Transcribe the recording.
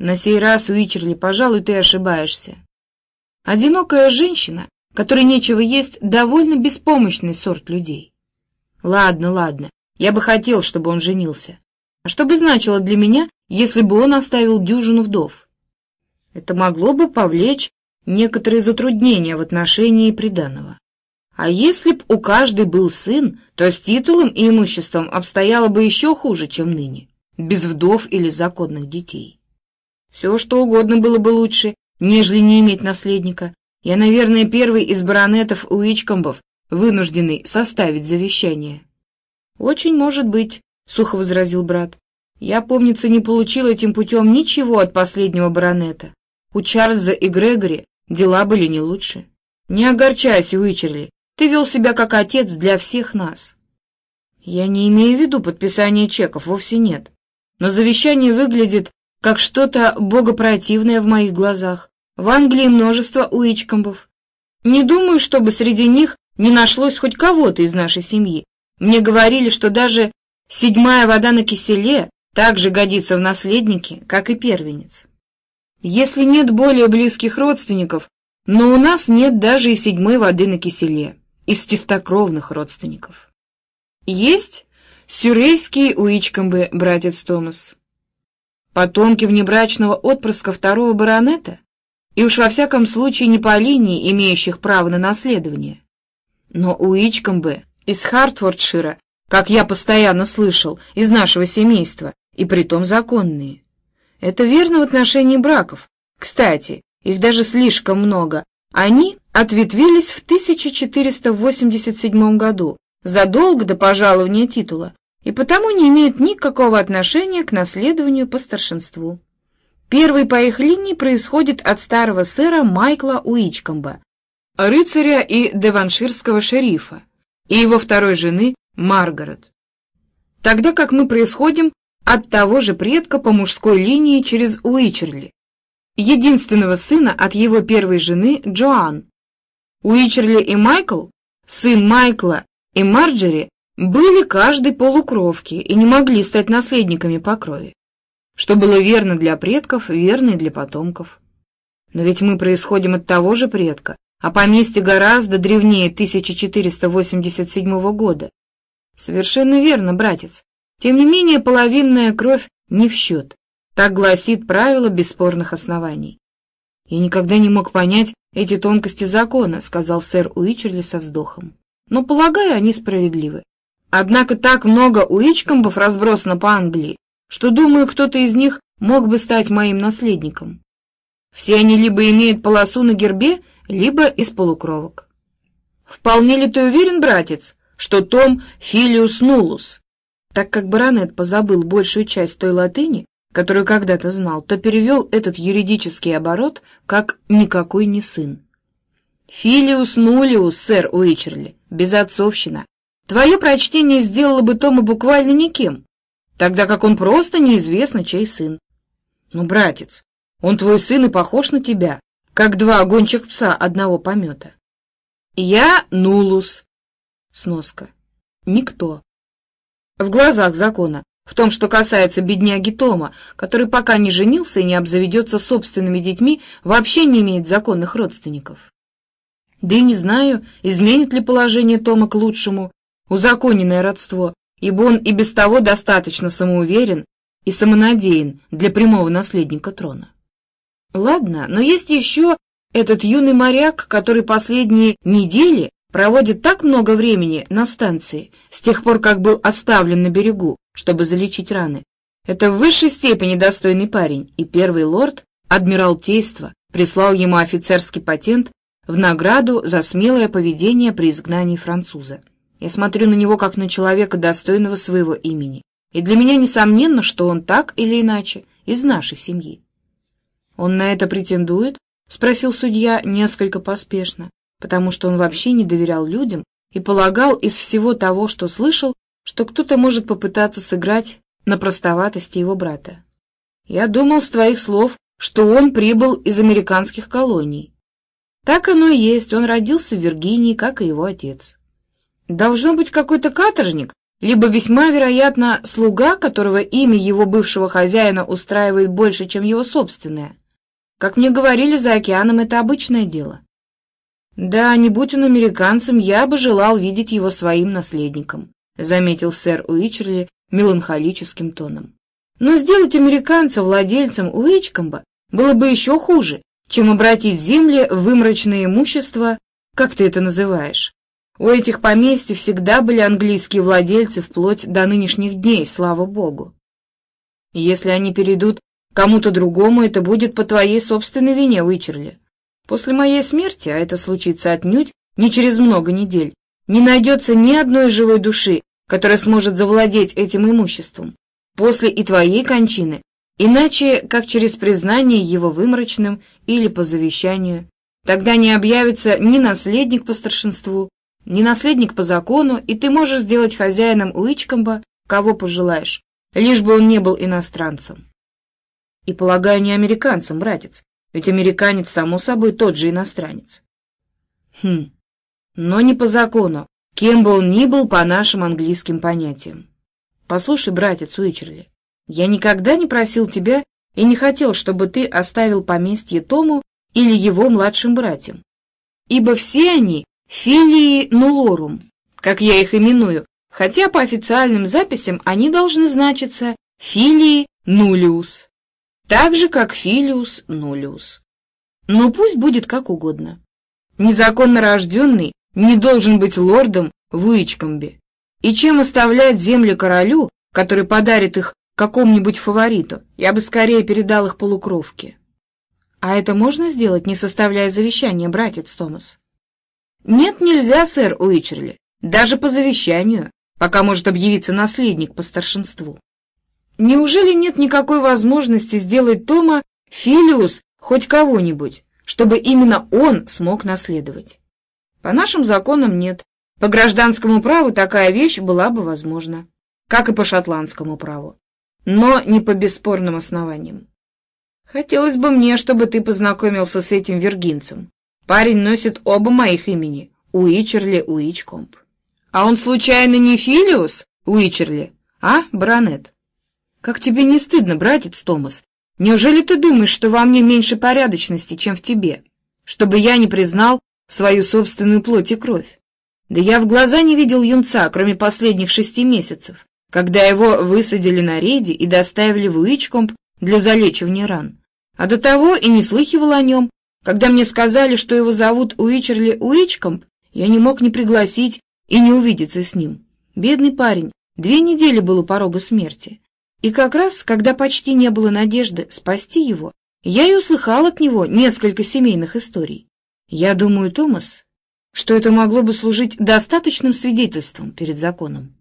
На сей раз, Уичерли, пожалуй, ты ошибаешься. Одинокая женщина, которой нечего есть, довольно беспомощный сорт людей. Ладно, ладно, я бы хотел, чтобы он женился. А что бы значило для меня, если бы он оставил дюжину вдов? Это могло бы повлечь некоторые затруднения в отношении приданого. А если б у каждой был сын, то с титулом и имуществом обстояло бы еще хуже, чем ныне, без вдов или законных детей. Все, что угодно было бы лучше, нежели не иметь наследника. Я, наверное, первый из баронетов Уичкомбов, вынужденный составить завещание. «Очень может быть», — сухо возразил брат. «Я, помнится, не получил этим путем ничего от последнего баронета. У Чарльза и Грегори дела были не лучше. Не огорчайся, Уичерли, ты вел себя как отец для всех нас. Я не имею в виду подписание чеков, вовсе нет. Но завещание выглядит как что-то богопротивное в моих глазах. В Англии множество уичкомбов. Не думаю, чтобы среди них не нашлось хоть кого-то из нашей семьи. Мне говорили, что даже седьмая вода на киселе также годится в наследнике, как и первенец. Если нет более близких родственников, но у нас нет даже и седьмой воды на киселе из чистокровных родственников. Есть сюрейский Уичкомбе братец Томас. Потомки внебрачного отпрыска второго баронета, и уж во всяком случае не по линии, имеющих право на наследование. Но Уичкомбе из Хартфордшира, как я постоянно слышал, из нашего семейства, и притом законные. Это верно в отношении браков. Кстати, их даже слишком много, они ответвились в 1487 году, задолго до пожалования титула, и потому не имеют никакого отношения к наследованию по старшинству. Первый по их линии происходит от старого сэра Майкла Уичкомба, рыцаря и деванширского шерифа, и его второй жены Маргарет. Тогда как мы происходим от того же предка по мужской линии через Уичерли, единственного сына от его первой жены Джоан. Уичерли и Майкл, сын Майкла и Марджери, были каждый полукровки и не могли стать наследниками по крови. Что было верно для предков, верно и для потомков. Но ведь мы происходим от того же предка, а поместье гораздо древнее 1487 года. Совершенно верно, братец. Тем не менее, половинная кровь не в счет. Так гласит правило бесспорных оснований. «Я никогда не мог понять эти тонкости закона», — сказал сэр Уичерли со вздохом. «Но, полагаю, они справедливы. Однако так много Уичкомбов разбросано по Англии, что, думаю, кто-то из них мог бы стать моим наследником. Все они либо имеют полосу на гербе, либо из полукровок. Вполне ли ты уверен, братец, что Том Филиус Нулус, так как баронет позабыл большую часть той латыни, которую когда-то знал, то перевел этот юридический оборот как «никакой не сын». «Филиус нулиус, сэр Уичерли, безотцовщина. Твое прочтение сделало бы Тома буквально никем, тогда как он просто неизвестно чей сын. Ну, братец, он твой сын и похож на тебя, как два гончих пса одного помета. Я нулус. Сноска. Никто. В глазах закона в том, что касается бедняги Тома, который пока не женился и не обзаведется собственными детьми, вообще не имеет законных родственников. Да и не знаю, изменит ли положение Тома к лучшему, узаконенное родство, ибо он и без того достаточно самоуверен и самонадеян для прямого наследника трона. Ладно, но есть еще этот юный моряк, который последние недели проводит так много времени на станции, с тех пор, как был оставлен на берегу, чтобы залечить раны. Это в высшей степени достойный парень, и первый лорд, Адмиралтейства, прислал ему офицерский патент в награду за смелое поведение при изгнании француза. Я смотрю на него как на человека, достойного своего имени, и для меня несомненно, что он так или иначе из нашей семьи. «Он на это претендует?» — спросил судья несколько поспешно, потому что он вообще не доверял людям и полагал из всего того, что слышал, что кто-то может попытаться сыграть на простоватости его брата. Я думал с твоих слов, что он прибыл из американских колоний. Так оно и есть, он родился в Виргинии, как и его отец. Должно быть какой-то каторжник, либо весьма вероятно слуга, которого имя его бывшего хозяина устраивает больше, чем его собственное. Как мне говорили, за океаном это обычное дело. Да, не будь он американцем, я бы желал видеть его своим наследником, заметил сэр Уичерли меланхолическим тоном. Но сделать американца владельцем Уичкомба было бы еще хуже, чем обратить земли в вымрачное имущество, как ты это называешь. У этих поместьй всегда были английские владельцы вплоть до нынешних дней, слава богу. Если они перейдут кому-то другому, это будет по твоей собственной вине, Уичерли. После моей смерти, а это случится отнюдь не через много недель, не найдется ни одной живой души, которая сможет завладеть этим имуществом. После и твоей кончины, иначе как через признание его выморочным или по завещанию. Тогда не объявится ни наследник по старшинству, не наследник по закону, и ты можешь сделать хозяином Уичкомба, кого пожелаешь, лишь бы он не был иностранцем. И, полагаю, не американцем, братец, ведь американец, само собой, тот же иностранец. Хм, но не по закону, кем бы он ни был по нашим английским понятиям. Послушай, братец Уичерли, я никогда не просил тебя и не хотел, чтобы ты оставил поместье Тому или его младшим братьям, ибо все они Филии нулорум, как я их именую, хотя по официальным записям они должны значиться филии нулиус, так же, как филиус нулиус. Но пусть будет как угодно. Незаконно рожденный не должен быть лордом в Уичкомбе. И чем оставлять земли королю, который подарит их какому-нибудь фавориту, я бы скорее передал их полукровке. А это можно сделать, не составляя завещания, братец Томас? Нет, нельзя, сэр Уичерли, даже по завещанию, пока может объявиться наследник по старшинству. Неужели нет никакой возможности сделать Тома Филиус хоть кого-нибудь, чтобы именно он смог наследовать? По нашим законам нет. По гражданскому праву такая вещь была бы возможна, как и по шотландскому праву, но не по бесспорным основаниям. Хотелось бы мне, чтобы ты познакомился с этим виргинцем, Парень носит оба моих имени — Уичерли Уичкомп. А он случайно не Филиус Уичерли, а, баронет? Как тебе не стыдно, братец Томас? Неужели ты думаешь, что во мне меньше порядочности, чем в тебе? Чтобы я не признал свою собственную плоть и кровь? Да я в глаза не видел юнца, кроме последних шести месяцев, когда его высадили на рейде и доставили в Уичкомп для залечивания ран. А до того и не слыхивал о нем, когда мне сказали, что его зовут Уичерли Уичкомп, я не мог не пригласить и не увидеться с ним. Бедный парень, две недели был у порога смерти. И как раз, когда почти не было надежды спасти его, я и услыхал от него несколько семейных историй. Я думаю, Томас, что это могло бы служить достаточным свидетельством перед законом.